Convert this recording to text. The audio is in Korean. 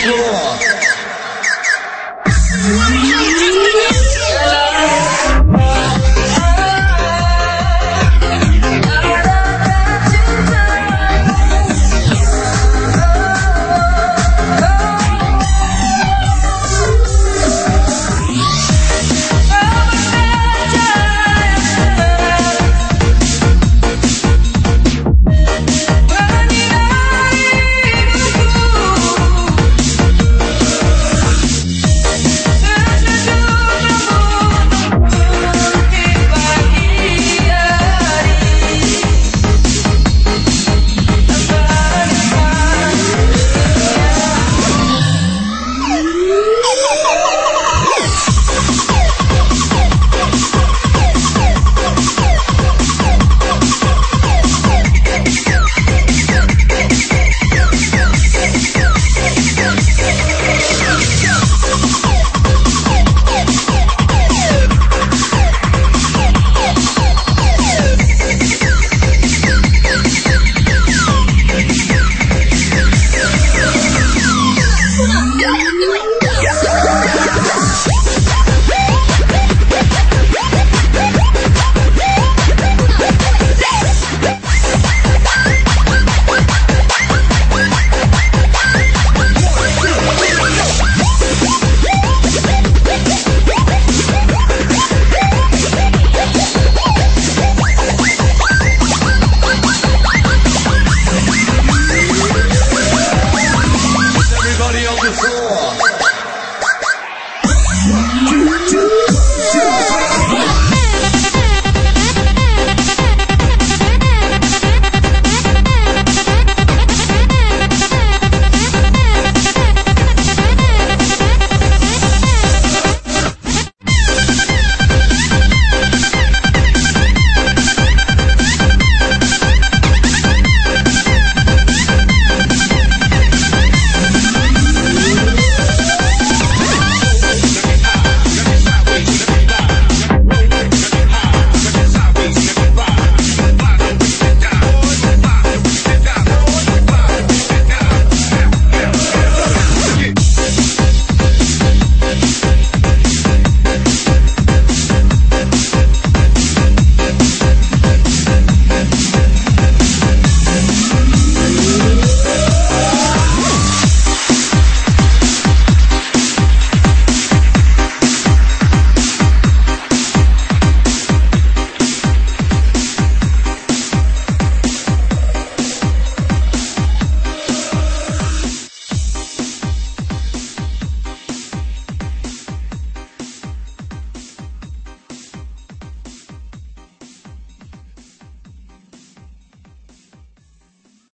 Everybody on the floor.